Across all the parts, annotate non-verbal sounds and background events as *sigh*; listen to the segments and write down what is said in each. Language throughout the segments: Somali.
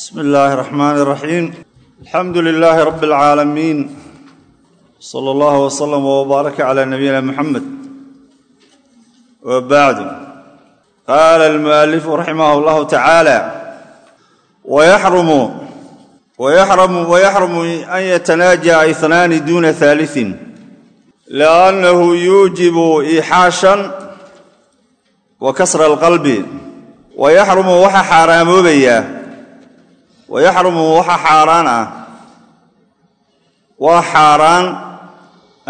bsmi illaahi raxmaan raxiim alxamdu lilaahi rabi alcaalamiin sala allahu wslama wbaaraka cala nabiyina muxamed wa bacdu qaala almualifu raximah llahu tacaala wayaxrumu an yatanaaja ihnaani duna haaliin liannahu yuujibu iixaashan wa kasra alqalbi. Wayaxrumu waxa xaaraamoobayaa wayaxrumu waxa xaaraan ah waa xaaraan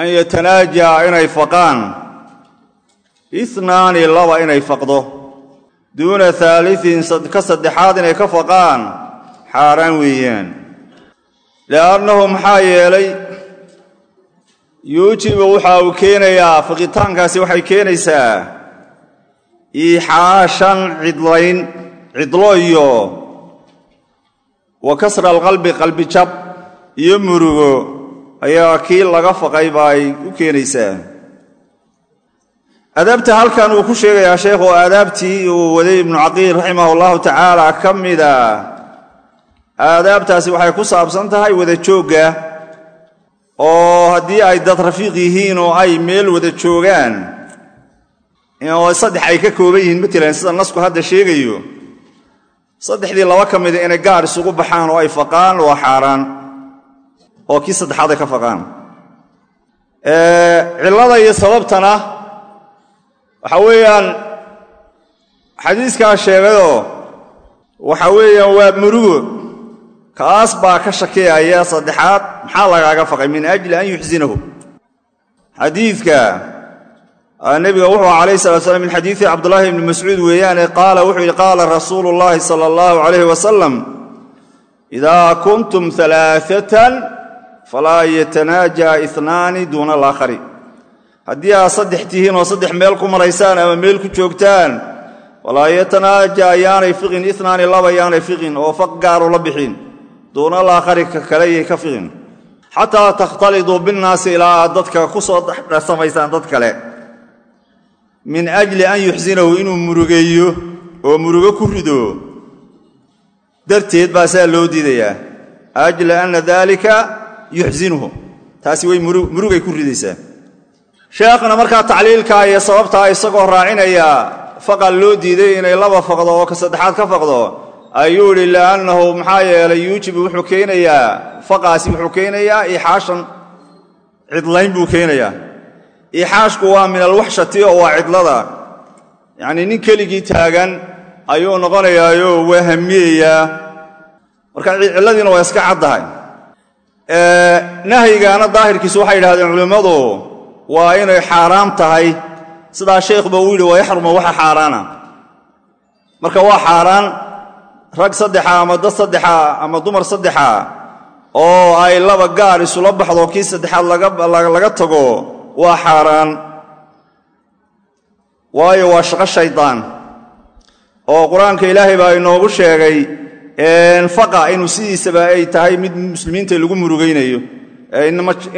an yatanaaja inay faqaan ihnaani laba inay faqdo duuna haaliin ka saddexaad inay ka faqaan xaaraan weeyaan liannahu maxaa yeelay yuujibu waxa uu keenayaa faqitaankaasi waxay keenaysaa iixaashan cidlayn cidlo iyo wa kasra alqalbi qalbi jab iyo murugo ayaa kii laga faqay ba ay u keenaysaa. Adaabta halkan uu ku sheegayaa sheekhu aadaabtii uu waday ibnu caqiil raximah allahu tacaala ka mida aadaabtaasi waxay ku saabsan tahay wada joogga oo haddii ay dad rafiiq yihiin oo ay meel wada joogaan oo saddex ay ka kooban yihiin matalan sida nasku hadda sheegayo saddexdii laba ka mida inay gaar isugu baxaan oo ay faqaan waa xaaraan oo kii saddexaad ay ka faqaan. Cillada iyo sababtana waxa weeyaan xadiiskaa sheegayoo waxa weeyaan waa murugo. Kaas baa ka shakiyaya saddexaad maxaa lagaaga faqay? Min ajli an yuxsinahu xadiidka nebiga wuxuu calayh salat slam min xadiidi cabdulaahi ibni mascuud weeyaane qaala wuxuu yidhi qaala rasuulu llaahi sala allahu calayh wasalam idaa kuntum alaaatan falaa yatanaaja inaani duuna alaakhari. Haddii aad saddex tihiin oo saddex meel ku maraysaan ama meel ku joogtaan falaa yatanaaja yaanay fiqin inaani laba yaanay fiqin oo faq gaaru la bixin duuna alaakhari ka kale yay ka fiqin. Xataa takhtaliduu binnaasi ilaa aad dadka ku samaysaan dad kale min ajli an yuxsinahu inuu murugeeyo oo murugo ku rido. Darteed baa saa loo diidayaa. Ajla anna daalika yuxsinuhu taasi way murugay ku ridaysaa. Sheekhna markaa tacliilkaa iyo sababtaa isagoo raacinaya faqal loo diiday inay laba faqdo oo ka saddexaad ka faqdo ayuu idhi liannahu maxaa yeelay yuujibu wuxuu keenayaa faqaasi wuxuu keenayaa ixaashan cidlayn buu keenayaa ixaashku waa min alwaxshati oo waa cidlada. Yacnii nin keligii taagan ayuu noqonayaayo waa hamiyayaa marka cilladiina waa iska caddahay. Nahyigaana daahirkiisu waxay yidhahdeen culimmadu waa inay xaaraam tahay. Sidaa sheekhba uu yidhi waa yaxruma waxa xaaraana. Marka waa xaaraan rag saddexa ama dad saddexa ama dumar saddexa oo ay laba gaar isula baxdo kii saddexaad laga tago waa xaaraan. Waayo waa shaqo shaydaan oo qur'aanka ilaahay baa inoogu sheegay faqa inuu sidiisaba ay tahay mid muslimiinta lagu murugaynayo.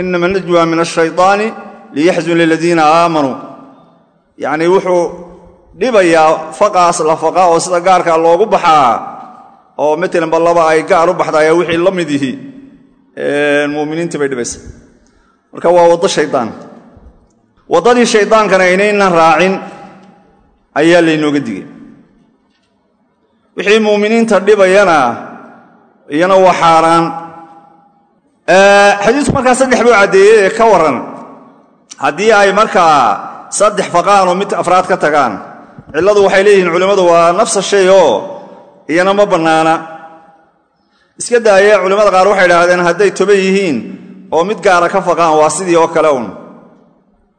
Inama najwa min ashayطaani liyaxzun liladiina aamanuu yacnii wuxuu dhibayaa faqaas la faqa oo sida gaarka loogu baxaa. Oo matalanba laba ay gaar u baxdaya wixii la mid yihi muminiintii bay dhibaysa marka waa waddo shaydaan waddadii shaydaankana inaynan raacin ayaa laynooga digay. Wixii muuminiinta dhibayana iyana waa xaaraan. Xadiisku markaa saddex buu caddeeyey ee ka warran. Haddii ay markaa saddex faqaan oo mid afraad ka tagaan cilladu waxay leeyihiin culimmadu waa nafsa shay oo iyana ma bannaana. Iska daaya culimmada qaar waxay idhaahdeen hadday toban yihiin oo mid gaara ka faqaan waa sidii oo kale un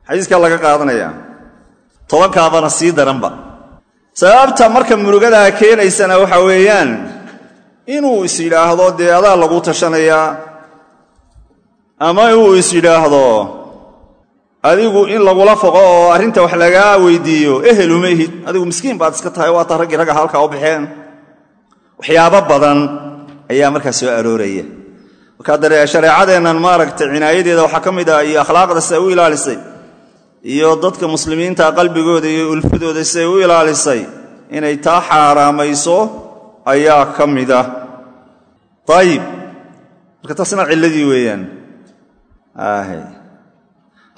xadiiskaa laga qaadanaya. Tobankaabana sii daranba. Sababta marka murugadaa keenaysana waxa weeyaan inuu is yidhaahdo dee adaa lagu tashanayaa ama inuu is yidhaahdo adigu in lagula foqo oo arrinta wax lagaa weydiiyo ehel uma ihid. Adigu miskiin baad iska tahay waata raggii ragga halkaa u baxeen. Waxyaabo badan ayaa markaa soo arooraya. Markaa shareecadeennan maaragtay cinaayadeeda waxaa ka mid ah iyo akhlaaqda siday u ilaalisay iyo dadka muslimiinta qalbigooda iyo ulfadooda siday u ilaalisay inay taa xaaraamayso ayaa ka mid ah. Ayib marka taasna cilladii weeyaan.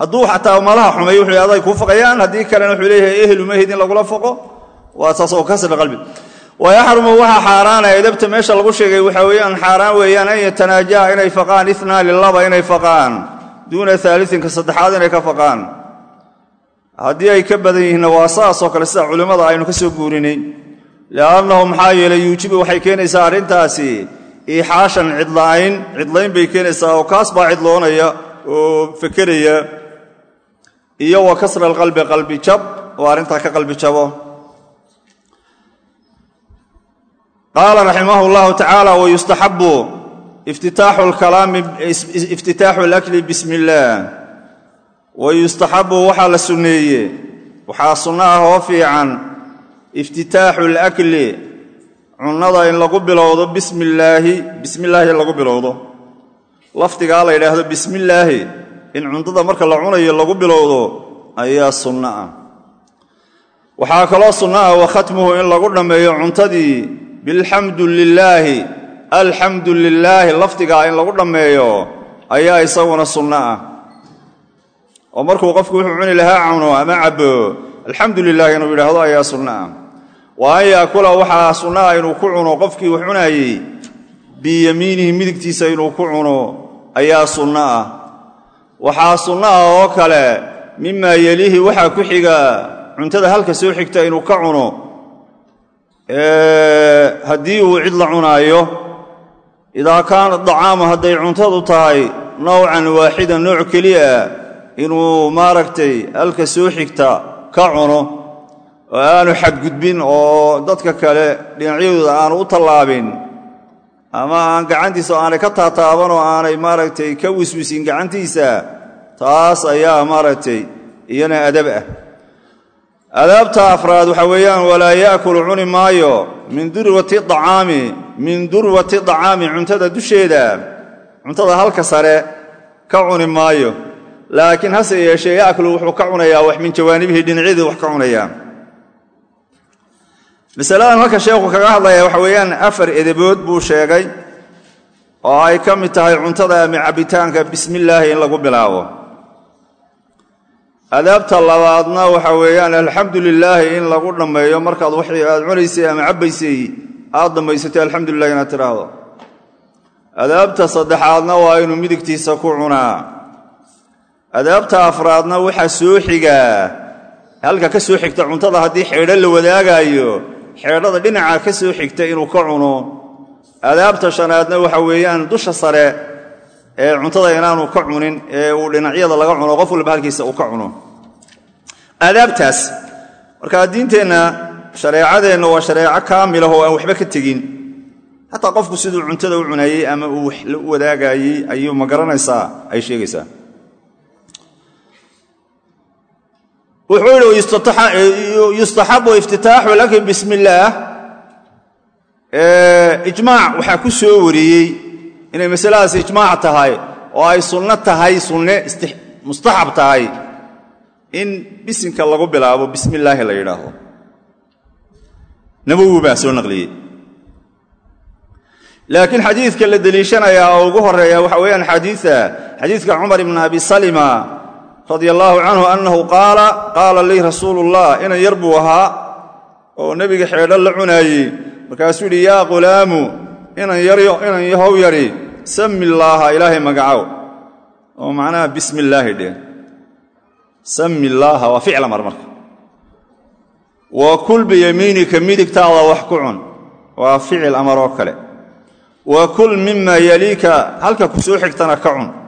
Hadduu xataa malaha xumay wuxuu aday kuu faqayaan haddii kalena wuxuu leeyahay ehlu mahid in lagula foqo waa taas oo kasra qalbi. Wayaxrumu waxaa xaaraana edabta meesha lagu sheegay waxaa weeyaan xaaraan weeyaan an yatanaajaa inay faqaan inaani laba inay faqaan. Duuna aaliinka saddexaad inay ka faqaan haddii ay ka badan yihiinna waa saasoo kale sida culimmada aynu ka soo guurinay liannahu maxaa yeelay yuujibu waxay keenaysaa arrintaasi iixaashan cidlaayn cidlayn bay keenaysaa oo kaas baa cidloonaya oo fekeraya. Iyo wa kasra alqalbi qalbi jab oo arrintaa ka qalbi jabo. Qaala raximah llahu tacaala wayustaxabu iftitaaxu alakli bismi illaah wayustaxabu waxaa la sunneeye waxaa sunno ah oo fiican iftitaaxu alakli cunnada in lagu bilowdo bismi illaahi bismillaahi lagu bilowdo. Lafdigaa la yidhaahdo bismillaahi in cuntada marka la cunayo lagu bilowdo ayaa sunno ah. Waxaa kaloo sunno ah wa khatmuhu in lagu dhammeeyo cuntadii bilxamdu lilaahi alxamdu lilaahi lafdigaa in lagu dhammeeyo ayaa isaguna sunno ah oo markuu qofku wuxuu cuni lahaa cuno ama cabbo alxamdu lilaahi inuu yidhaahdo ayaa sunno ah. Wa an yaakula waxaa sunno ah inuu ku cuno qofkii wax cunaayey. Biyamiinihi midigtiisa inuu ku cuno ayaa sunno ah. Waxaa sunno ah oo kale mimaa yelihi waxaa ku xiga cuntada halka soo xigta inuu ka cuno. Haddii uu cid la cunaayo idaa kaana dacaamu hadday cuntadu tahay nowcan waaxida nooc keliya inuu maaragtay halka soo xigta ka cuno oo aanu xadgudbin oo dadka kale dhinacyadooda aanu u tallaabin ama aan gacantiisa aanay ka taataaban oo aanay maaragtay ka wiswisin gacantiisa taas ayaa maaragtay iyana adab ah. Adaabta afraad waxaa weeyaan walaa yaakulu cuni maayo min durwati acaami min durwati dacaami cuntada dusheeda cuntada halka sare ka cuni maayo laakiin hase yeeshee yaakulu wuxuu ka cunayaa wax min jawaanibihi dhinacyadii wax ka cunayaa masaladan halka sheekhu kaga hadlaya waxa weeyaan afar edebood buu sheegay oo ay ka mid tahay cuntada ama cabbitaanka bismillaahi in lagu bilaabo. Adaabta labaadna waxa weeyaan alxamdu lilaahi in lagu dhammeeyo markaad waxii aad cunaysay ama cabbaysay aad dhammaysatay alxamdulilah inaad tidhaahdo adaabta saddexaadna waa inuu midigtiisa ku cunaa adaabta afraadna waxaa soo xigaa halka ka soo xigta cuntada haddii xeedho la wadaagaayo xeedhada dhinaca ka soo xigta inuu ka cuno. Adaabta shanaadna waxa weeyaan dusha sare ee cuntada inaanu ka cunin ee uu dhinacyada laga cuno qof walba halkiisa uu ka cuno. Aadaabtaas markaa diinteenna shareecadeenna waa shareeco kaamilah oo aan waxba ka tegin. Xataa qofku siduu cuntada u cunayey ama uu wax la wadaagayey ayuu ma garanaysaa ay sheegaysaa wuxuu yidhi yustaxabu iftitaaxu laki bismi illaah ijmaac waxaa ku soo wariyey inay masaladaas ijmaac tahay oo ay sunno tahay sunne mustaxab tahay in bisinka lagu bilaabo bismi illaahi la yidhaahdo. Nabowi baa soo naqliyey. Laakiin xadiidka la deliishanayaa oo ugu horreeya waxa weeyaan xadiia xadiidka cumar ibn abi salima radia allaahu canhu annahu qaala qaala lii rasuulu ullah inan yar buu ahaa oo nebiga xeedho la cunaayey. Markaasuu yidhi yaa qulaamu inan yahow yadhi sami illaaha ilaahay magacow. Oo macnaha bismi illaahi dheh. Sami illaaha waa ficla mar marka. Wa kul biyamiinika midigtaada wax ku cun. Waa ficil amar kale. Wa kul mima yaliika halka ku soo xigtana ka cun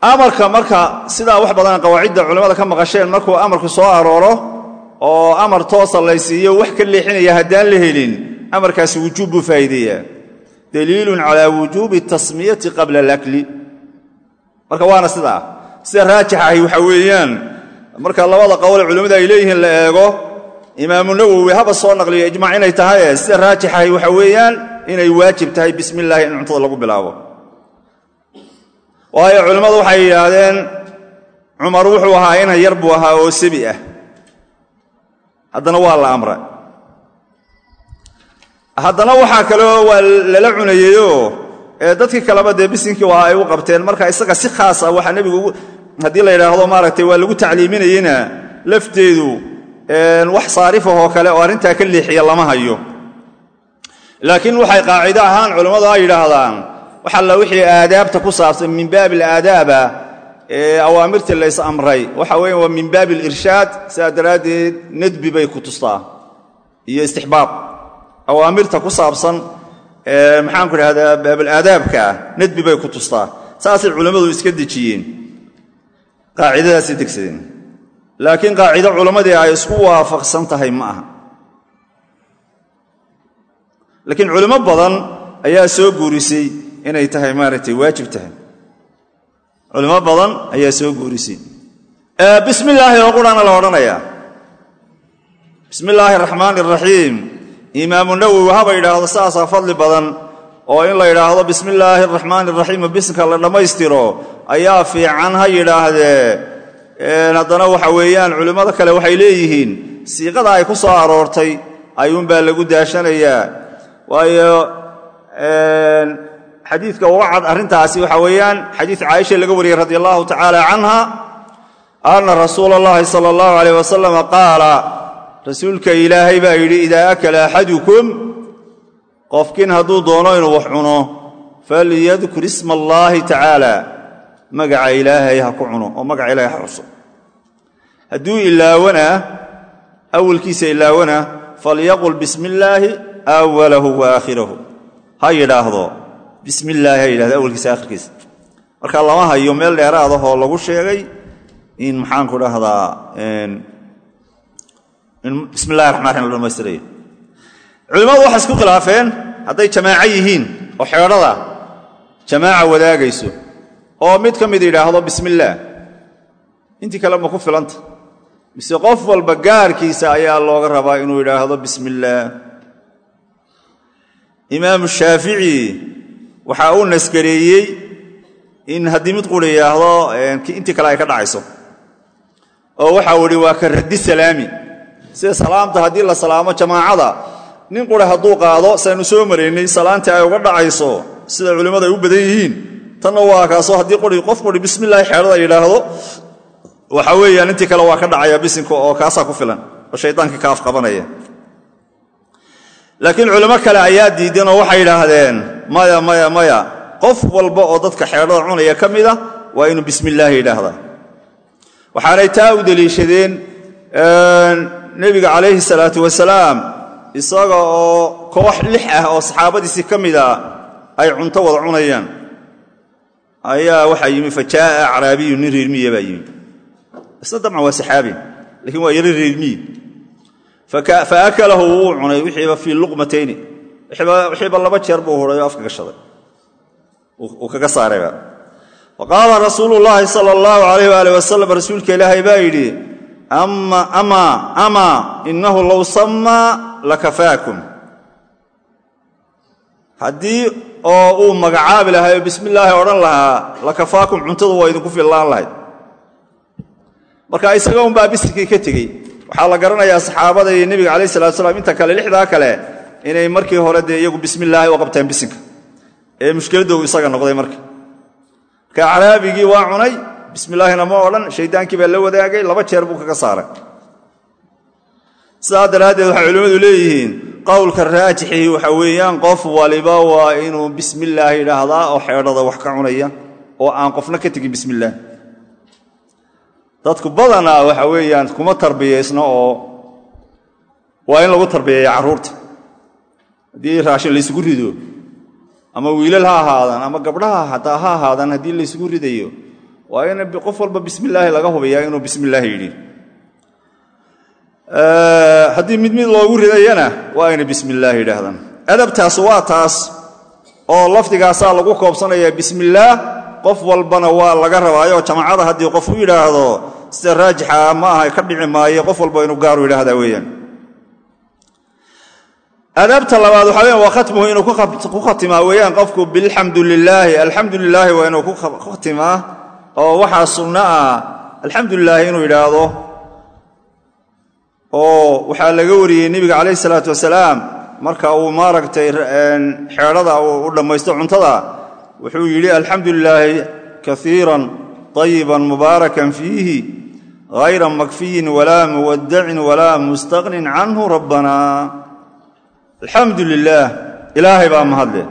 amarka marka sidaa wax badan qawaacidda culimmada ka maqasheen markuu amarku soo arooro oo amar toosa laysiiyo wax ka leexinaya haddaan la helin amarkaasi wujuub buu faa'iideeyaa. Daliilun calaa wujuubi tasmiyati qabla alakli. Marka waana sidaa sida raajix ahi waxa weeyaan. Marka labada qowle culimmada ay leeyihiin la eego imaamu nawowi haba soo naqliyo ijmaac inay tahaye sida raajix ahi waxa weeyaan inay waajib tahay bismi illaahi in cuntada lagu bilaabo waayo culimmadu waxay yidhaahdeen cumar wuxuu ahaa inan yar buu ahaa oo sebi ah. Haddana waa la amra haddana waxaa kaleo waa lala cunayeyoo dadkii kaleba dee bisinkii waa ay u qabteen. Marka isaga si khaasa waxaa nebigu haddii la yidhaahdo maaragtay waa lagu tacliiminayena lafteedu wax saarifahoo kale oo arrintaa ka leexiya lama hayo. Laakiin waxay qaacido ahaan culammadu ay yidhaahdaan wax alla wixii aadaabta ku saabsan min baabi alaadaaba ee awaamirtii lays amray. Waxa weya waa min baabi alirshaad sidaa daraaddeed nadbi bay ku tustaa iyo istixbaab. Awaamirta ku saabsan maxaanku idhahdaa baabalaadaabka nadbi bay ku tustaa. Saasay culammadu iska dejiyeen. Qaacidadaasay degsadeen. Laakiin qaacido culammadii ay isku waafaqsan tahay ma aha. Laakiin culimo badan ayaa soo guurisay inay tahay maaragtay waajib tahay. Culimo badan ayaa soo guurisay bismi illaahi oo qurana la odhanayaa. Bismi illaahi araxmaan araxiim imaamu nawowi haba yidhaahdo saasaa fadli badan oo in la yidhaahdo bismi illaahi araxmaan araxiim bisinka la dhammaystiro ayaa fiican ha yidhaahdee. Haddana waxa weeyaan culimmada kale waxay leeyihiin siiqada ay ku soo aroortay ayuunbaa lagu daashanayaa. Waayo xadiidka uga cad arrintaasi waxa weeyaan xadiid caaisha laga wariyey radi allahu tacaala canha anna rasuula allahi sala allahu alayh wasalam qaala rasuulka ilaahay baa yidhi idaa akala axadukum qofkin hadduu doono inuu wax cuno falyadkur isma allaahi tacaala magaca ilaahay ha ku cuno oo magaca ilaahay ha xuso hadduu ilaawana awalkiisa ilaawana falyaqul bismi illaahi awalahu wa aakhirahu. Ha yidhaahdo bismi illaahi ha yidhahdo awalkiisa aakhirkiisa marka lama hayo meel dheeraadahoo lagu sheegay in maxaanku dhahdaa bismi illahi raxman raxim la dhamaystirayo culimmadu waxay isku khilaafeen hadday jamaaco yihiin oo xeedhada jamaaca wadaagayso oo mid ka mid yidhaahdo bismi illaah intii kale ma ku filanta. Mise qof walba gaarkiisa ayaa looga rabaa inuu yidhaahdo bismi illaah imaamu shaafici waxa uu naskareeyey in haddii mid quri yidhaahdo intii kale ay ka dhacayso. Oo waxau idhi waa ka raddi salaami. Sida salaamta haddii la salaamo jamaacada nin qura hadduu qaado saynu soo maraynay salaantii ay uga dhacayso sida culimmadu ay u badan yihiin. Tanna waa kaasoo haddii qof quri bismillahi xeedhada yidhaahdo waxa weeyaan intii kale waa ka dhacaya bisinka oo kaasaa ku filan oo shaydaankii ka afqabanaya laakiin culimo kale ayaa diideen oo waxay yidhaahdeen maya maya maya. Qof walba oo dadka xeedhada cunaya ka mida waa inuu bismillaahi yidhaahdaa. Waxaanay taa u deliishadeen nebiga salaatu wasalaam isaga oo koox lix ah oo saxaabadiisii ka mida ay cunto wada cunayaan. Ayaa waxaa yimi fa jaaa acraabiyu nin reermiya baa yimi. Isna dabcan waa saxaabi lakiin waa yaro reermiyi fa akalahu wuu cunay wixiiba fii luqmatayni wixiiba laba jeer buu huray afka gashaday uu kaga saarayba. Qaala rasuulu llaahi sala allahu alayh waali wasalam rasuulka ilaahay baa yidhi ama inahu low sammaa lakafaakum. Haddii oo uu magacaabi lahay oo bismi illaahi odhan lahaa lakafaakum cuntadu waa idinku fillaan lahayd. Marka isaga unbaa bisinkii ka tegey. Waxaa la garanayaa saxaabada iyo nebiga calayh salatu slam inta kale lixdaa kale inay markii hore dee iyagu bismi illaahi u qabteen bisinka. Ee mushkiladdu isaga noqday marka. Marka caraabigii waa cunay bismillaahina ma odhan shaydaankii baa la wadaagay laba jeer buu kaga saaray. Sidaa daraaddeed waxay leeyihiin qowlka raajixii waxa weeyaan qof waliba waa inuu bismillaah yidhaahdaa oo xeedhada wax ka cunaya oo aan qofna ka tegin bismillaah dadku badanaa waxa weeyaan kuma tarbiyaysna oo waa in lagu tarbiyeeya carruurta haddii raashin laysugu rido ama wiilal ha ahaadaan ama gabdhaha hataa ha ahaadaan haddii laysugu ridayo waa in qof walba bismillaahi laga hubiyaa inuu bismillaahi yidhi. Haddii mid mid loogu ridayana waa inay bismillaah yidhaahdaan. Adabtaas waa taas oo lafdigaasaa lagu koobsanayaa bismillaah qof walbana waa laga rabaayoo jamaacada haddii qof u yidhaahdo sida raajixa ma aha ka dhici maayo qof walba inuu gaaru yidhaahdaa weeyaan adaabta labaad waxaa weyan waa khatmuhu inuu ku khatimaa weeyaan qofku bilxamdu lilaahi alxamdu lilaahi waa inuu ku khatimaa oo waxaa sunno ah alxamdu lilaahi inuu yidhaahdo. Oo waxaa laga wariyey nebiga calayh isalaatu wasalaam marka uu maaragtay xeedhada u dhammaysto cuntada wuxuu yidhi alxamdu lilaahi kaiiran طayiban mubaarakan fiihi hayra makfiyin walaa muwadacin walaa mustaqnin canhu rabbana alxamdu lilaah ilaahay baa mahadle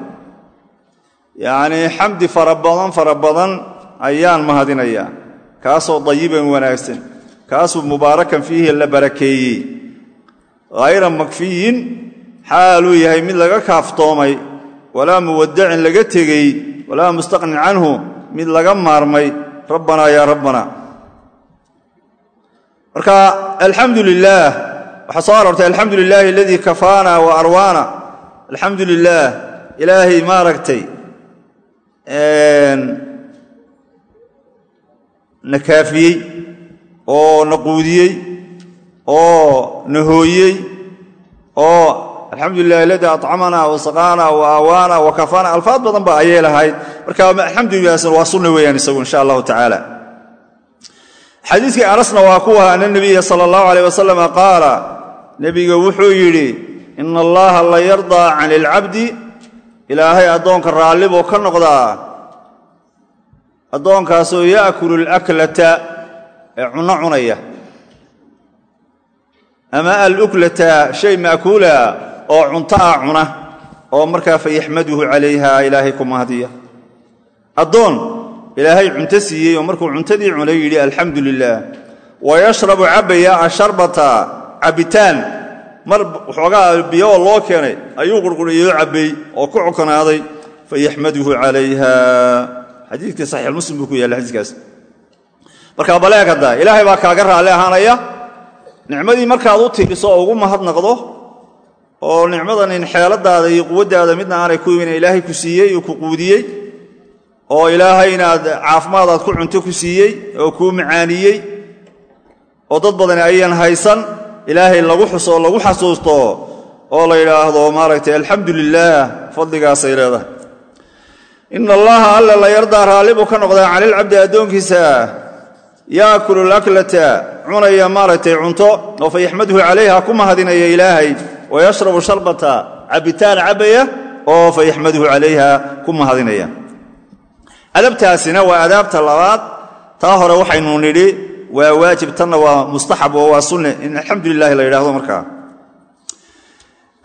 yacnii xamdi fara badan fara badan ayaan mahadinayaa kaasoo dayiban wanaagsan kaasuu mubaarakan fiihi la barakeeyey. Hayra makfiyin xaaluu yahay mid laga kaaftoomay walaa muwadacin laga tegey walaa mustaqnin canhu mid laga maarmay. Rabbanaa yaa rabbana. Marka alxamdu lilaah waxaa soo aroortay alxamdu lilaahi aladii kafaana wa arwaana. Alxamdu lilaah maaragtay na oo na quudiyey oo na hooyey oo alxamdu lilah aladii acamana wa saqaana wa aawaana wa kafaana. Alfaad badan ba ayay lahayd. Marka alxamdulilah waa sunna weeyaan isagu insha allahu tacaala xadiiskii anasna waa kuwa ana nabiya sala allahu aleyh wasalama qaala nebiga wuxuu yidhi ina allaha la yardaa can ilcabdi ilaahay addoonka raalli buu ka noqdaa. Addoonkaasoo yaakulu alaklata ee cunno cunaya. Ama aluklata shay ma'kuula oo cunto ah cuna oo markaa fayaxmaduhu calayha ilaahay ku mahdiya addoon ilaahay cunto siiyey oo markuu cuntadii cunay yidhi alxamdu lilaah wa yashrabu cabbaya asharbata cabbitaan mar waxoogaa biyo oo loo keenay ayuu qurquriyoo cabbay oo ku cokonaaday fayaxmaduhu calayha. Xadiikii saxiix muslim buu ku yaalla xadiiskaas. Marka baleeg ilaahay baa kaaga raalli ahaanaya nicmadii markaad u tiiriso ugu mahadnaqdo oo nicmadanin xeeladaada iyo quwaddaada midna aanay ku imin ilaahay ku siiyey oo ku quudiyey oo ilaahay inaad caafimaadaad ku cunto ku siiyey oo kuu macaaniyey oo dad badani ayan haysan ilaahay lagu xuso lagu xasuusto oo la yidhaahdo maaragtay alxamdu lilaah fadligaasay leedahay. Ina allaha alla la yardaa raalli buu ka noqdaa canilcabdi addoonkiisa yaakulu laklata cunaya maaragtay cunto oo fayaxmaduhu calayha ku mahadinaya ilaahay wa sharbata cabbitaan cabbaya oo fayaxmaduhu calayha ku mahadinaya. Adabtaasina waa adaabta labaad. Taa hore waxaynu nidhi waa waajib tanna waa mustaxab oo waa sunne. In alxamdu lilahi la yidhahdo markaa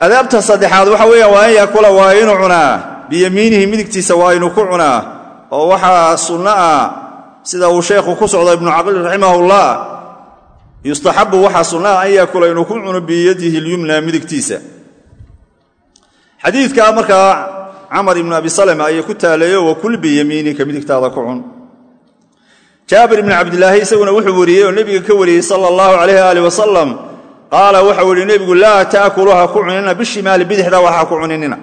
adaabta saddexaad waxa weeyaan waa in yaakula waa inuu cunaa. Biyamiinihi midigtiisa waa inuu ku cunaa. Oo waxaa sunno ah sida uu sheekhu ku socdo ibnu caqil raximahullah yustaxabu waxaa sunnaha an yaakula inuu ku cuno biyadihi lyumna midigtiisa. Xadiidkaa markaa camar ibnu abi salama ayay ku taaleeyo wa kul biyamiinika midigtaada ku cun jaabir ibnu cabdilaahi isaguna wuxuu wariyey oo nebiga ka wariyey sala allahu calayh aali wasalam qaala waxau yihi nebigu laa taakulu ha ku cunina bishimaali bidixda wax ha ku cuninina.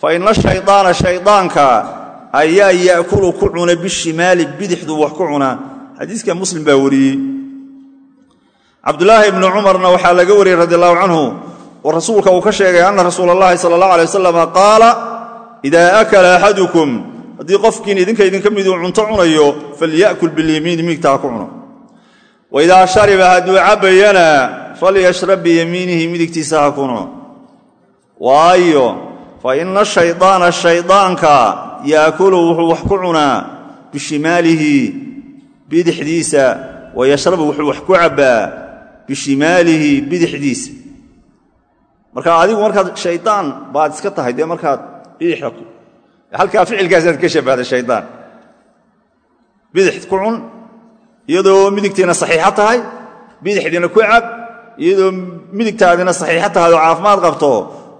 Fa ina shaydaana shaydaanka ayaa yaakulu ku cuna bishimaali bidixdu wax ku cunaa xadiiska muslim baa wariyey. Cabdulaahi ibnu cumarna waxaa laga wariyey radi allahu canhu oo rasuulka uu ka sheegay anna rasuula allahi sala allah alay wasalam qaala idaa haddii qofkiin idinka idinka miduu cunto cunayo falya'kul bilyamiini miigta ha ku cuno. Wa idaa shariba hadduu cabbayana falyashrab biyamiinihi midigtiisa ha kuno. Waayo fa ina shaydaana shaydaanka yaakulu wuxuu wax ku cunaa bishimaalihi bidixdiisa. Wa yashrabu wuxuu wax ku cabbaa bishimaalihi bidixdiisa. Marka adigu markaad shaydaan baad iska tahay dee markaad bidixda halkaa ficilkaasaad ka shabbahday shaydaan bidix ku cun iyadoo midigtiina saxiixo tahay bidixdiina ku cab iyadoo midigtaadina saxiixo tahay oo caafimaad qabto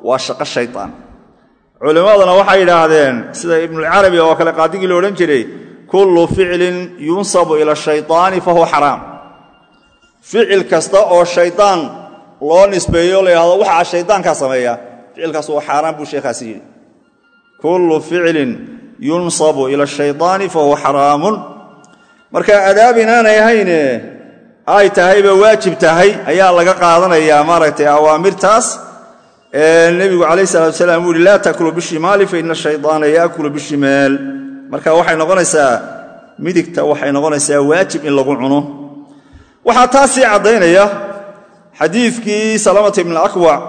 waa shaqo shaydaan culimmaduna waxay yidhaahdeen sida ibnuulcarabi oo kale qaadigii la odhan jiray kullu ficlin yunsabu ila shayطaani fahuwa xaraam. Ficil kasta oo shaydaan loo nisbeeyo la yidhahdo waxaa shaydaankaa sameeya ficilkaas waa xaaraan buu sheekhaasi yidhi kullu ficlin yunsabu ila shayطaani fahuwa xaraamun. Marka adaab inaanay ahayne ay tahayba waajib tahay ayaa laga qaadanayaa maaragtay awaamirtaas. Nebigu calayh salatu salaam uu yihi laa taakulu bishimaali fa ina shaydaana yaakulu bishimaal marka waxay noqonaysaa midigta waxay noqonaysaa waajib in lagu cuno. Waxaa taas caddaynaya xadiidkii salamata ibn akwac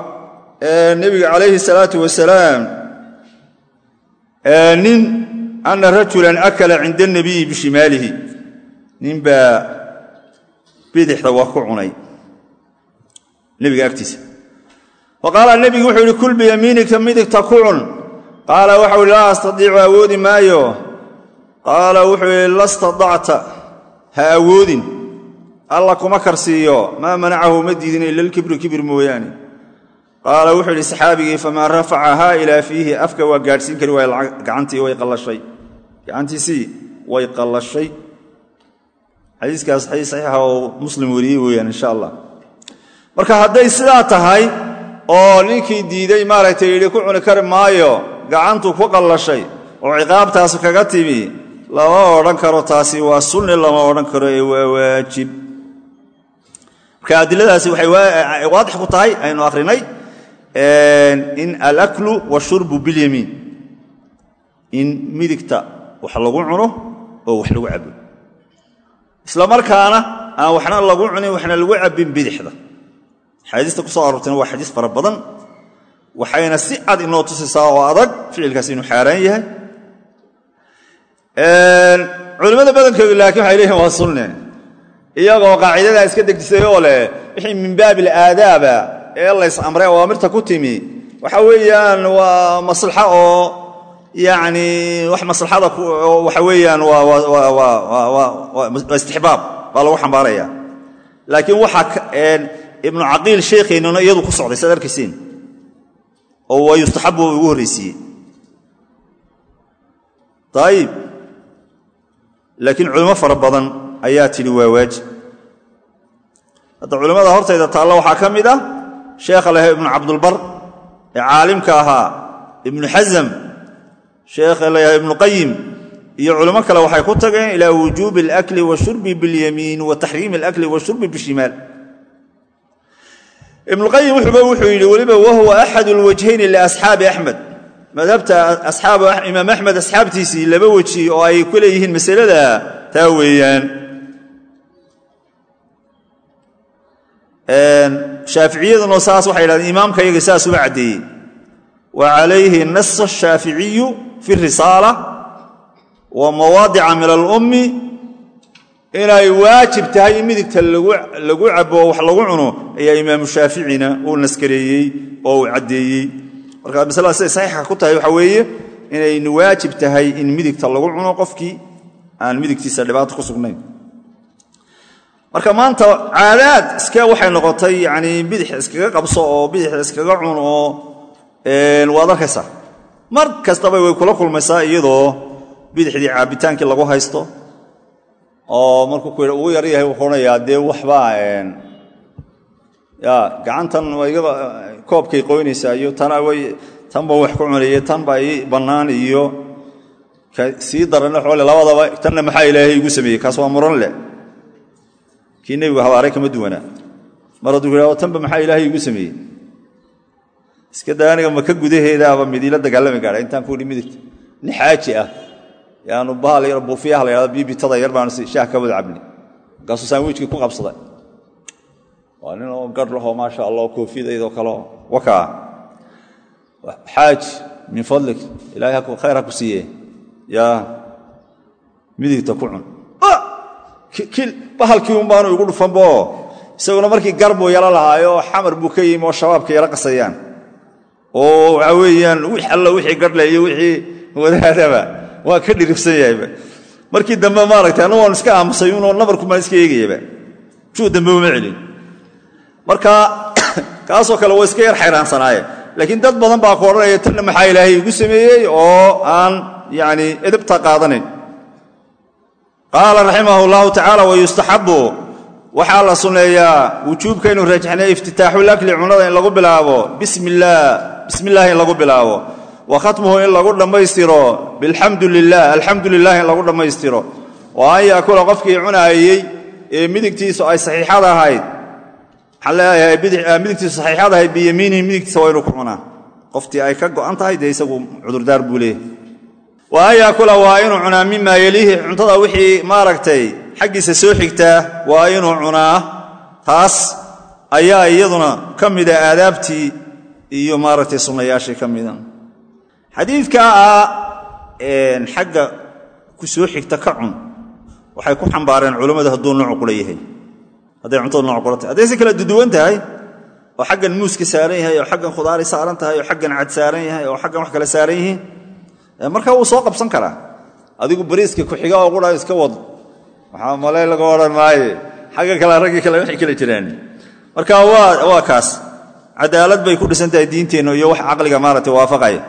nebiga calayhi salaatu wasalaam nin ana rajulan akala cinda anabiyi bishimaalihi. Ninbaa bidixda waa ku cunay. Nebiga agtiisa. Fa qaala nebigu wuxuu yihi kul biyamiinika midigta ku cun. Qaala waxau ihi laa astadiicu awoodi maayo. Qaala wuxuu yidhi la stadacta ha awoodin. Alla kuma karsiiyo. Maa manacahu ma diidin ila lkibru kibir mooyaane qaala wuxuu yidhi saxaabigii famaa rafacahaa ilaa fiihi? Afka waa gaadhsiin kari waay gacantii way qallashay. Gacantiisii way qallashay. Xadiiskaas xadiis saxiixa oo muslim weriyey weeyaan insha allah marka hadday sidaa tahay oo ninkii diiday maaragtay yidhi ku cuni kari maayo gacantu ku qallashay oo ciqaabtaas kaga timi lama odhan karo taasi waa sunni lama odhan karo ee waa waajib. Marka adiladaasi waxay waadix ku tahay aynu akhrinay in alaklu washurbu bilyamiin in midigta wax lagu cuno oo wax lagu cabo isla markaana aan waxna lagu cunin waxna lagu cabbin bidixda. Xaadiista ku soo aroortayna waa xadiis fara badan waxayna si cad inoo tusaysaa oo adag ficilkaas inuu xaaraan yahay. Culimmada badankoodu laakiin waxay leeyihiin waa sunne. Iyagoo qaacidadaa iska degdisay oo leh wixii min baabil aadaaba ee lays amray awaamirta ku timi. Waxa weeyaan waa maslaxa oo yacni wax maslaxada waxa weeyaan waa istixbaab baa lagu xambaaraya. Laakiin waxaa ibnu caqiil sheekheennuna iyadu ku socday saad arkayseen oo waa yustaxabu ugu horraysiiyey ayib laakiin culimo fara badan ayaa tidhi waa waajib. Hadda culimmada hortayda taalla waxaa ka mid ah sheekha leh ibnu cabdulbar ee caalimka ahaa ibnu xasam sheekha leeyahay ibnu qayim iyo culimo kale waxay ku tageen ilaa wujuubi alakli washurbi biاlyamiin wa taxriimi alakli washurbi bishimaal ibnuqayim wuxuuba wuxuu yidhi weliba wahuwa axad lwajhayni liasxaabi axmed madhabta imaam axmed asxaabtiisii laba weji oo ay ku leeyihiin masalada taa weeyaan shaaficiyaduna saas waxay dhahdeen imaamka iyaga saas uba caddeeyey. Wa calayhi nasa ashaaficiyu fi risaala wa mawaadica min alummi inay waajib tahay in midigta lagu cabo wax lagu cuno ayaa imaamu shaaficina uu naskareeyey oo uu caddeeyey. Marka masalada siday saxiixa ku tahay waxaa weeye inaynu waajib tahay in midigta lagu cuno qofkii aan midigtiisa dhibaato ku sugnayn marka maanta caadaad iska waxay noqotay yani bidix iskaga qabso oo bidix iskaga cun oo waad mar kastaba way kula kulmaysaa iyadoo bidixdii caabitaankii lagu haysto. Oo markuu ku ugu yar yahay wuxuu odhanayaa dee waxbaa gacantan koobkay qoynaysaa iyo tanba wax ku cunaya tanba i bannaan iyo sii daran xoole labadaba tanna maxaa ilaahay igu sameeyey? Kaas waa muran leh kii nebigu habaaray kama duwanaa mar hadduu yidhahdo tanba maxaa ilaahay igu sameeyey? Iska daa aniga maka gudaheedaaba midiila dagaalami gaadha. Intaan ku idhi xaaji ah yaanu bahal yar buufiyaha la yhahdo biibitada yar baanu shaah ka cabni. Markaasuu saanwiijkii ku qabsaday. Waa nin oo garh maasha allah koofiyadaydoo kaleo wakaa xaaj min fadlik ilaahay khayr ha ku siiye yaa midigta ku cun bahalkii un baanu igu dhufanbo isaguna markii gar buu yalo lahaayo xamar buu ka yimi oo shabaabka yala qasayaan. Oo waxaa weeyaan wix alla wixii garhle wixii wadaadaba waa ka dhiribsan yahayba. Markii dambe maaragtay anna waanu iska aamusay unoo nabarkumaan iska eegayaba. Juu dambe uma celin. Marka *coughs* kaasoo kale waa iska yar xayraansanaayee laakiin dad badan baa ku odhanaya tanna maxaa ilaahay igu sameeyey oo aan yani edabta qaadanayn qaala raximah llahu tacaala wayustaxabu waxaa la sunneeyaa wujuubka inuu raajixnay iftitaaxulakli cunada in lagu bilaabo bismillaah in lagu bilaabo. Wa khatmuhu in lagu dhammaystiro bilxamdu lilah in lagu dhammaystiro. Wa an yaakula qofkii cunaayey ee midigtiisu ay saxiixad ahayd. Waxaan leeyahay midigtiisu saxiixad ahayd biyamiinihi midigtiisa waa inuu ku cunaa. Qoftii ay ka go'an tahay dee isagu cudurdaar buu leeyahay wa an waa inuu cunaa mimaa yeliihi cuntada wixii maaragtay xaggiisa soo xigtaa waa inuu cunaa taas ayaa iyaduna ka mida aadaabtii iyo maaragtay sunnayaashii ka mida xadiidkaa ah xagga ku soo xigta ka cun waxay ku xambaareen culammadu hadduu nooc qura yahay. Hadday cuntada nooc qura tahay. Hadday si kala duduwan tahay oo xaggan muuska saaran yahay oo xaggan khudaari saaran tahay oo xaggan cad saaran yahay oo xaggan wax kale saaran yihiin markaa wuu soo qabsan karaa. Adigu bariiska ku-xiga oo qura iska wad. Waxaa maley laga odhan maaye. Xagga kale raggii kale waxay kala jiraan. Marka waa kaas. Cadaalad bay ku dhisan tahay iyo wax caqliga maaragtay waafaqaya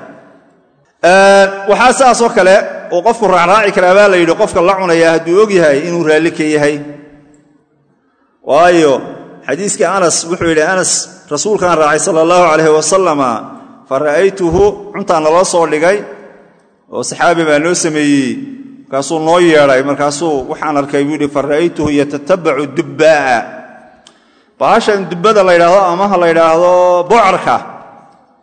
waxaa saasoo kale uu qofku raacraaci karaa baa la yidhi qofka la cunaya hadduu og yahay inuu raalli ka yahay. Waayo xadiiskii anas wuxuu yidhi anas rasuulkaan raacay sala allahu calayh wasalama fa ra'aytuhu cuntaa soo dhigay oo saxaabi baa noo sameeyey markaasuu noo yeedhay markaasuu waxaan arkay buu yidhi fa ra'aytuhu yatatabacu dubbaa'a. Bahashan dubbada la ydhaahdo amaha la ydhaahdo bocarka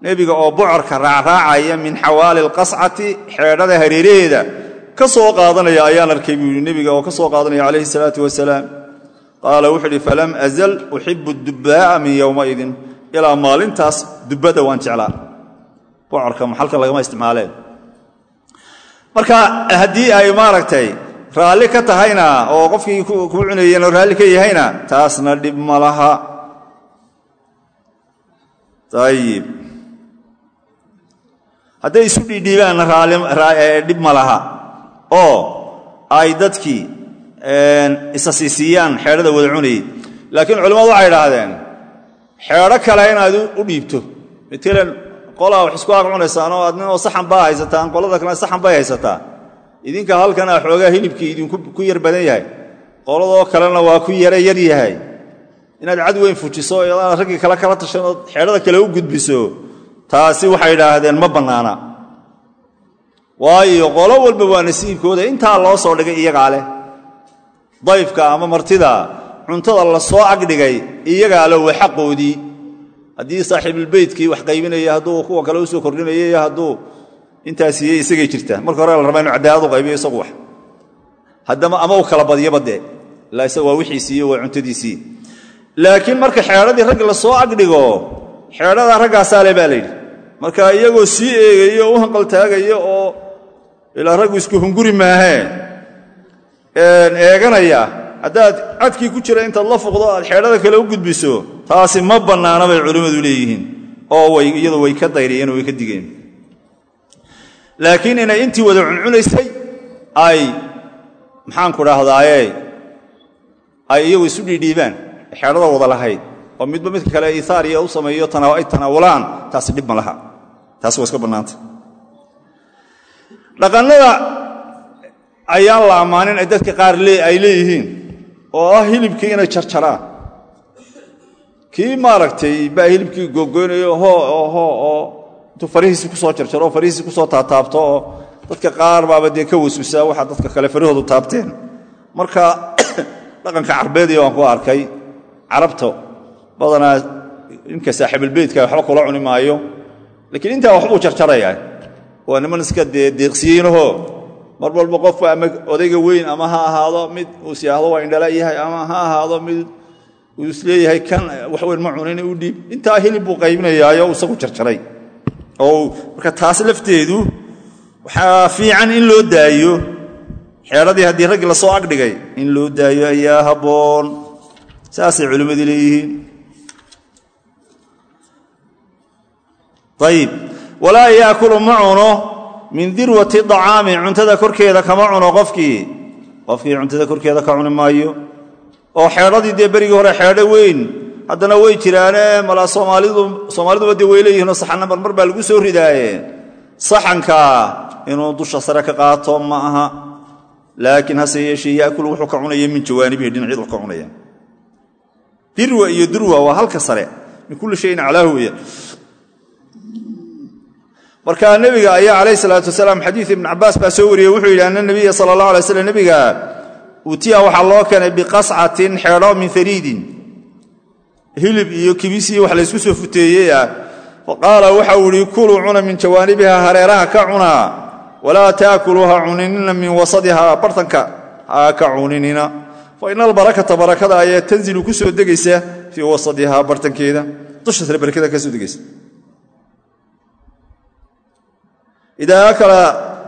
nebiga oo bocorka raacraacaya min xawaali alqascati xeedhada hareeraheeda ka soo qaadanaya ayaan arkay buu yidhi nebiga oo ka soo qaadanaya calayhi salaatu wasalaam. Qaala wuxuu idhi falam azal uxibu dubbaa'a min yowmaidin ilaa maalintaas dubbada waan jeclaa. Bocorka maxalka lagama isticmaaleen marka haddii ay maaragtay raalli ka tahayna oo qofkii kuu cunayeen oo raalli ka yahayna taasna dhib ma laha. Ayib hadday isu dhiidhiibaanna dhib ma laha. Oo ay dadkii isa siisiiyaan xeedhada wada cunayay. Laakiin culimmadu waxay idhaahdeen xeedho kale inaad u dhiibto. Matalan qolaa wax isku ag cunaysaan oo adninoo saxan baa haysataan qolada kalena saxan bay haysataa. Idinka halkana xoogaa hilibkii idinku yar badan yahay. Qoladoo kalena waa ku yara yar yahay. Inaad cad weyn fujiso iyadaana raggii kale kala tashan ood xeedhada kale u gudbiso taasi waxay idhaahdeen ma bannaana. Waayo qolo walba waa nasiibkooda intaa loo soo dhigay iyagaa leh. Dayfka ama martida cuntada la soo agdhigay iyagaa le waa xaqoodii haddii saaxiibulbeytkii wax qaybinaya hadduu kuwa kale u soo kordhinaya iyo hadduu intaa siiyey jirtaa marka hore la rabaa inu cadaalad u qaybiyo isagu wax. Haddama ama uu kala badiyaba dee ilaa isaga waa wixiisiiyo waa cuntadiisii laakiin marka xeedhadii raggi la soo agdhigo xeedhadaa raggaasaa le baa layidhi marka iyagoo sii eegayo o u hanqaltaagaya oo ilaa raggu isku hunguri maahee eeganaya haddaad cadkii ku jira intaad la fuqdo aad xeedhada kale u gudbiso taasi ma bannaana bay culimmadu leeyihiin oo iyadu way ka dayriyeen oo way ka digeen. Laakiin inay intii wada cuncunaysay ay maxaanku dhaahdaaye ay iyagu isu dhiidhiibaan xeedhada wada lahayd oo midba midka kale iihaariya u sameeyo ay tanaawulaan taasi dhib ma laha. Taasi waa iska bannaanta. Dhaqannada ayaan la ammaanin ay dadka qaar ay leeyihiin oo ah hilibkii inay jarjaraan kii maaragtay baa hilibkii googoynayo hoo ho oo intuu farihiisii ku soo jarjaro oo farihiisii ku soo taataabto oo dadka qaar baaba dee ka wasuusaa waxaa dadka kale farahoodu taabteen. Marka *coughs* dhaqanka carbeediya waan ku arkay carabta badanaa ninka saaxiibulbeytka waxba kula cuni maayo. Laakiin intaa waxbuu jarjarayaa. Waa niman iska dee deeqsiyeynahoo mar walba qofku ama odayga weyn ama ha ahaado mid uu siyaahdo waa indhala yahay ama ha ahaado mid uu is leeyahay kan waxweyn ma cunin u dhiib. Intaa hilib buu qaybinayaayo isagu jarjaray. Oo marka taas lafteedu waxaa fiican in loo daayo. Xeedhadii haddii raggii la soo agdhigay in loo daayo ayaa habboon. Saasay culimmadu leeyihiin. Ayib walaa yaakulu ma cuno min dirwati dacaami cuntada korkeeda kama cuno qofkii. Qofkii cuntada korkeeda ka cuni maayo oo xeedhadii dee berigii hore xeedho weyn haddana way jiraane malaa soomaaliduba dee way leeyihinoo saxanna marmar baa lagu soo ridaaye saxanka inuu dusha sare ka qaato ma aha laakiin hase yeeshee yaakulu wuxuu ka cunaya min jawaanibihi dhinacyadu ka cunaya dirwa iyo durwa waa halka sare min kulli shayin aclaahu weya marka nebiga ayaa calayh salaatu wasalaam xadiid ibn cabaas baa soo wariyey wuxuu yidhi ana nabiya sala allah alay utiya waxaa loo keenay biqascatin xeedho min hariidin hilib iyo kibisii wax laysku soo futeeyey ah. Faqaala waxau kuluu cuna min jawaanibiha hareeraha ka cunaa walaa taakulu ha min wasadiha bartanka ha ka cuninina. Fa ina albarakata barakada ayaa tanzilu ku soo degaysa fii wasadiha bartankeeda. Dusha sare barakada ka soo degaysa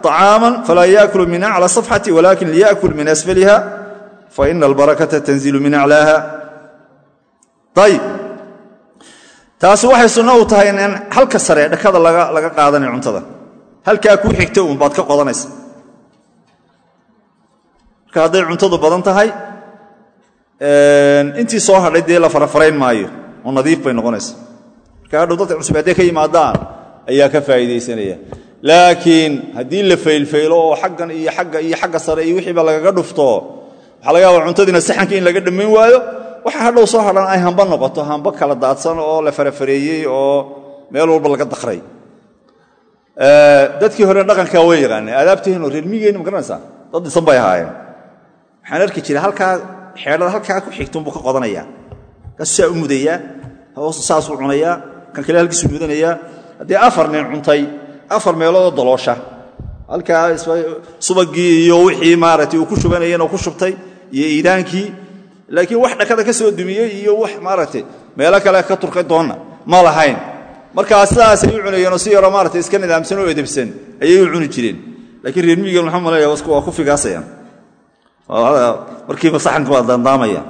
طacaaman falaa yaakulu min aclى safxati walakin liyakul min asfaliha faina albarakata tanzilu min aclaaha ayib taasi waxay sunno u tahay in halka sare dhakada laga qaadanay cuntada halkaa kuu xigta uun baad ka qodanaysa marka hadday cuntadu badan tahay intii soo hadhay dee la farafarayn maayo oo nadiif bay noqonaysa marka hadhow ka yimaadaan ayaa ka faa'iidaysanaya laakiin haddii la faylfaylo oo xaggan iyo xagga iyo xagga sare iyo wixiiba lagaga dhufto waxaa laga yaaba cuntadiina saxankii in laga dhammayn waayo. Waxa hadhow soo hadhan ay hamba noqoto hamba kala daadsan oo la farafareeyey oo meel walba laga dakray dadkii hore dhaqankaa way yaqaaneen aadaabteenoo reermigeenni ma garanaysaa? Dad dhisan bay ahaayeen. Waxaan arki jiray halkaa xeedhada halkaa ku xigtunbuu ka qodanaya kaasuu saa u mudayaa hoosu saasuu cunayaa kan kale halkiisuu mudanayaa haddii afar nin cuntay afar meeloodoo daloosha. Halkaa subagii iyo wixii maaragtay uu ku shubanayeen oo ku shubtay iyo iidaankii. Laakiin wax dhakada ka soo dumiyey iyo wax maaragtay meelo kale ka turkay doonna. Ma lahayn. Markaa sidaasay u cunayeenoo si yaroo maarata iska nidaamsan oo edebsan ayay u cuni jireen. Laakiin reer miyigan maxaa malaya waa ku figaasayaan markiiba saxanka waa dandaamaya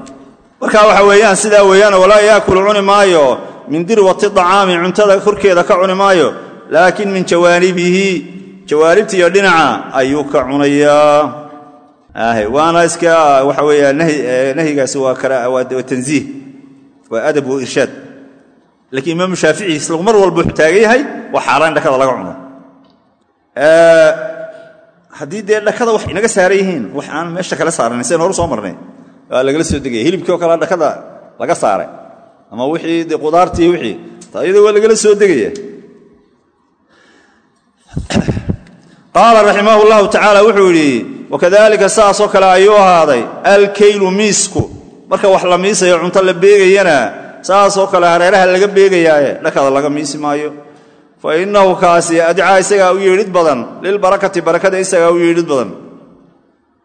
marka waxa weeyaan sidaa weeyaan walaa yaakulu cuni maayo. Min dirwati acaami cuntada korkeeda ka cuni maayo laakiin min jawaanibihi jawaanibta iyo dhinaca ayuu ka cunayaa waana iska waxa weya nahyigaasi waa tanziih waa adab wa irshaad. Lakiin imaamu shaafici isla mar walba wuxuu taagan yahay waa xaaraan dhakada laga cuno. Haddii dee dhakada wax inaga saaran yihiin wax aan meesha kala saaranayn sidan horu soo marnay waa lagala soo degaya hilibkii o kale dhakada laga saaray. Ama wixii de qudaartii wixii iyada waa lagala soo degaya qaala raximah llahu tacaala wuxuu yidhi wakadalika saasoo kale ayuu ahaaday alkaylu miisku. Marka wax la miisayo cunto la beegayana saasoo kale hareeraha laga beegayaaye dhakada laga miisi fa innahu kaasi adcaa isagaa u yeedhid badan lilbarakati barakada isagaa u yeedhid badan.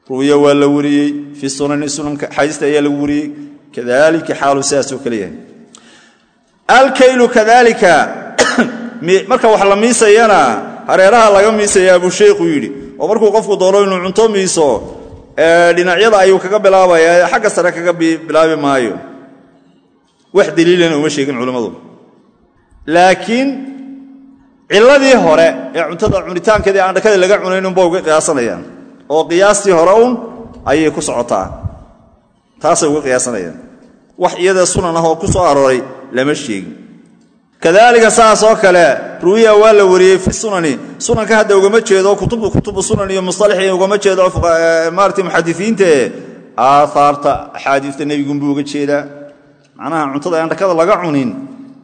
Ruwiya waa la wariyey fii sunani sunanka xadiista ayaa lagu wariyey kadalika xaalu sidaasoo kale alkaylu kadalika *coughs* marka wax la miisayana hareeraha laga miisayaa buu sheekhu yidhi. Oo markuu qofku doono inuu cunto miiso dhinacyada ayuu kaga bilaabaya xagga sare kaga bilaabi maayo. Wax daliilana uma sheegin culammadu laakiin ciladii hore ee cuntada cunitaankeedii aan dhakada laga cunaynunba uga qiyaasanayaan. Oo qiyaastii hore un ayay ku socotaa. Taasay uga qiyaasanayaan. Wax iyada sunan oo ku soo arooray lama sheegin kadalika saas oo kale ruwiya waa la wariyey fi sunani. Sunanka hadda ugama jeedo kutubu sunan iyo musalaxi ugama jeedo maarata muxadisiintae aahaarta axaadiista nebigunbuu uga jeedaa macnaha cuntada aan dhakada laga cunin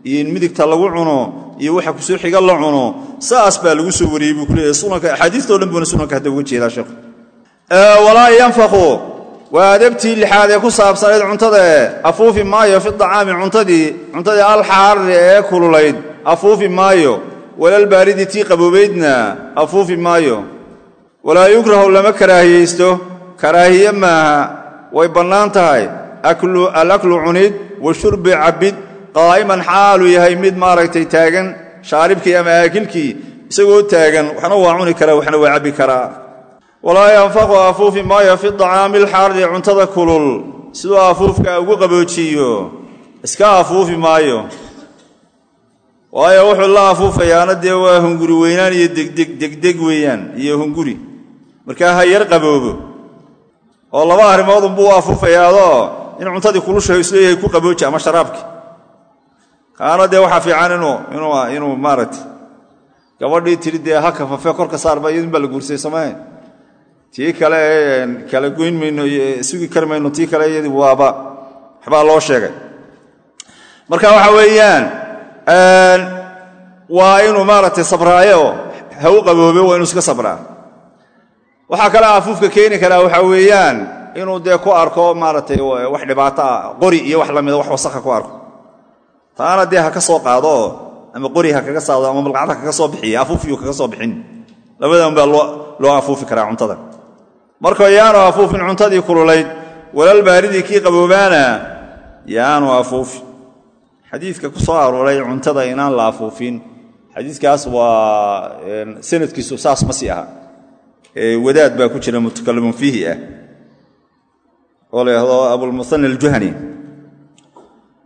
iyo midigta lagu cuno iyo waxa ku soo xiga la cuno saas baa lagu soo wariyey buu sunanka axaadiistao dhan sunanka hadda uga jeedaa sheekhu walaa yanfaku waa adabtii lixaad ee ku saabsanayd cuntadae afuufi maayo fi acaami cuntadii cuntadii alxaarri ee kululayd. Afuufi maayo. Walalbaaridi tii qaboobaydna. Afuufi maayo. Walaa yukrahu lama karaahiyeysto karaahiye maaha. Way bannaan tahay. Alaklu cunid wa shurbi cabbid qaa'iman xaaluu yahay mid maaragtay taagan. Shaaribkii ama aakilkii isagoo taagan. Waxna waa cuni karaa waxna waa cabbi karaa walaa yanfaqu afuufi maayo fi acaami alxaarri cuntada kulul siduu afuufka ugu qaboojiiyo iska afuufi maayo. Waayo wuxuu la afuufayaana dee waa hunguri weynaan iyo degdeg degdeg weeyaan iyo hunguri. Markaa ha yar qaboobo. Oo laba arrimoodunbuu u afuufayaadoo in cuntadii kulushaho is leeyahay ku qabooji ama sharaabki. Kaana dee waxaa fiican inuu maaragta gabadhii tiri dee ha kafafe korka saarba iyadun baa la guursay samee tii kale kala goyn mayno sugi mayno tii kale iyadi waaba. Waxbaa loo sheegay. Marka waxa weeyaan waa inuu maaragtay sabraayo u qaboobe waa inuu iska sabraa. Waxaa kale afuufka keeni karaa waxaa weeyaan inuu dee ku arko maaragtay wax dhibaato ah qori iyo wax lamida wax wasakha ku arko. Taana dee ha ka soo qaado ama qori ha kaga saado ama malqacad ha kaga soo bixiya afuufiyuu kaga soo bixin. Labadan baa loo afuufi karaa cuntada marka yaanu afuufin cuntadii kululayd walal baaridii kii qaboobaana yaanu afuufin xadiidka ku soo arooray cuntada inaan la afuufin. Xadiikaas waa sanadkiisu saas ma sii aha. Wadaad baa ku jira mutakalimun fiihi ah. Oo la yidhahdo abulmuhani aljuhani.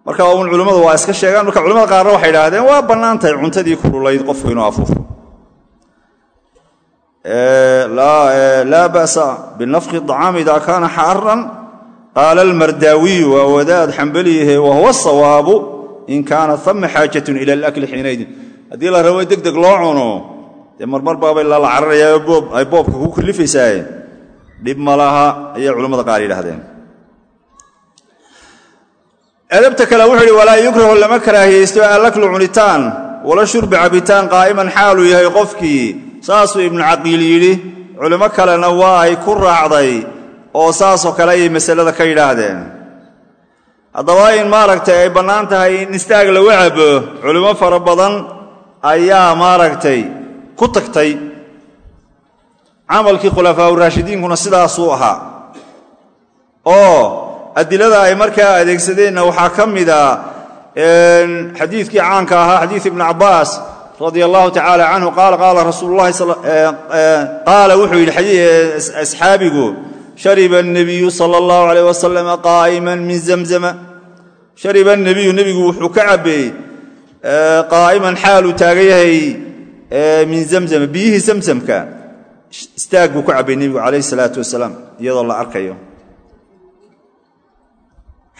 Marka un culimmadu waa iska sheegaan. Marka culamada qaarna waxay idhahdeen waa bannaan tahay cuntadii kululayd qofku inuu afuufo laa ba'sa binafki acaami ida kaana xaaran qaala almardaawiyu waa wadaad xambaliyahe wahuwa sawaabu in kaana ama xaajatun ila alakli xiinaydin haddii la rabo deg deg loo cuno dee marmar baabay lala cararayaa ay boobka ku kalifaysaa dhib ma laha ayay culimmada qaar yidhahdeen adabta kale wuxuu yidhi walaa yukrahu lama karaahiyeysto allaklu cunitaan wala shurbi cabitaan qaa'iman xaaluu yahay qofkii saasuu ibnu caqiil yidhi culimo kalena waa ay ku raacday oo saasoo kale ayay masalada ka yidhaahdeen. Haddaba in maaragtay ay bannaan tahay in istaag lagu cabo culimo fara badan ayaa maaragtay ku tagtay. Camalkii khulafaa uraashidiinkuna sidaasuu ahaa. Oo adilada ay markaa adeegsadeenna waxaa ka mida xadiidkii caanka ahaa xadiid ibni cabbaas رضي الله tacaala عنه qaala qaala rasuululahi eh, eh, qaala wuxuu yidhi eh, asxaabigu shariba nebiyu sala allahu alayh wasalama qaa'iman min zamzama. Shariba nebiyu nebigu wuxuu ka cabbeeyey qaa'iman xaaluu taagan yahay min zamzama biyihii samsamka istaag buu ka cabbay nebigu calayhi salaatu wasalaam iyadoo la arkayo.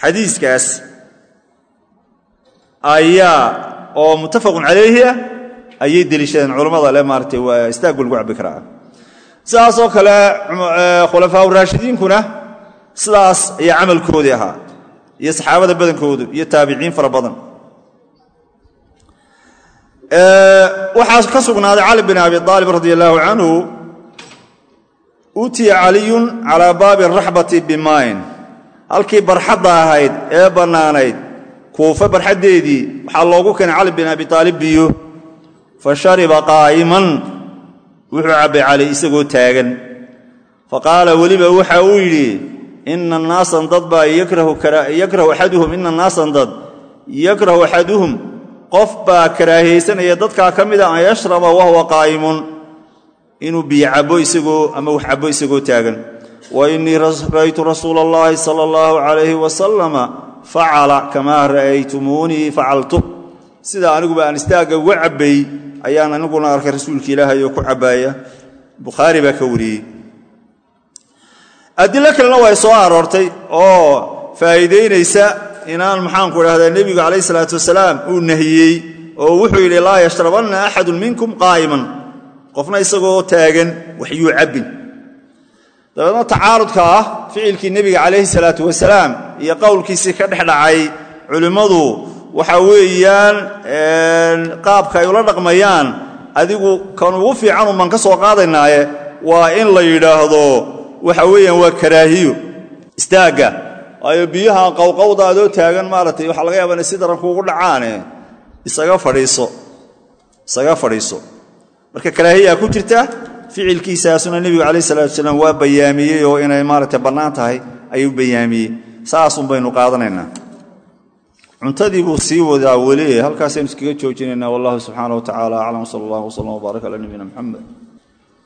Xadiiskaas ayaa oo muttafaqun calayhi ah, ayay deliishadeen. Culammada le maaratay waa istaag buu lagu cabbi karaa. Sidaasoo kale khulafaa uraashidiinkuna sidaas ayaa camalkoodii ahaa iyo saxaabada badankoodu iyo taabiciin fara badan. Waxaa ka sugnaaday cali bin abi aalib radi allaahu canhu utiya caliyun calaa baabi araxbati bimayn halkii barxadda ahayd ee bannaanayd kuufa barxaddeedii waxaa loogu keenay cali bin abi aalib biyo fa shariba qaa'iman wuxuu cabbay cali isagoo taagan. Fa qaala weliba waxa uu yidhi ina naasan dad baa yakrahu axaduhum ina naasan dad yakrahu axaduhum. Qof baa karaahiyaysanaya dadkaa ka mida an yashraba wahuwa qaa'imun inuu biyo cabbo isagoo ama wax cabbo isagoo taagan. Wa innii ra'aytu rasuula allahi sala allahu calayhi wasalama facala kamaa ra'aytumuunii facaltu sida aniguba aan istaagga uga cabbay ayaan aniguna arkay rasuulka ilaahay oo ku cabbaaya bukhaari baa ka wariyey. Adilo kalena way soo aroortay oo faa'iidaynaysa inaan maxaanku idhahdaa nebigu calayh isalaatu wasalaam uu nahiyey oo wuxuu yidhi laa yashrabanna axadun minkum qaa'iman. Qofna isagoo taagan waxyuu cabbin. Dabeedna tacaarudka ah ficilkii nebiga calayhi salaatu wasalaam iyo qowlkiisii ka dhex dhacay culimmadu waxa weeyaan qaabka ay ula dhaqmayaan adigu kan ugu fiicanun baan ka soo qaadaynaaye waa in la yidhaahdo waxa weeyaan waa karaahiyo istaagga waayo biyaha qowqowda taagan maaratay waxaa laga yaaba inay si daran kuugu dhacaane isaga fadhiiso marka karaahiyaa ku jirta ficilkiisaasuna nebigu calayh salatu wasalaam waa bayaamiyey oo inay maaragtay bannaan tahay ayuu bayaamiyey. Saasun baynu qaadanaynaa cuntadii buu sii wadaa weli halkaasaynu iskaga joojinaynaa wallahu subxaana wa tacala aclam sala allah wslam wbaarak calaa nabiyina muxamed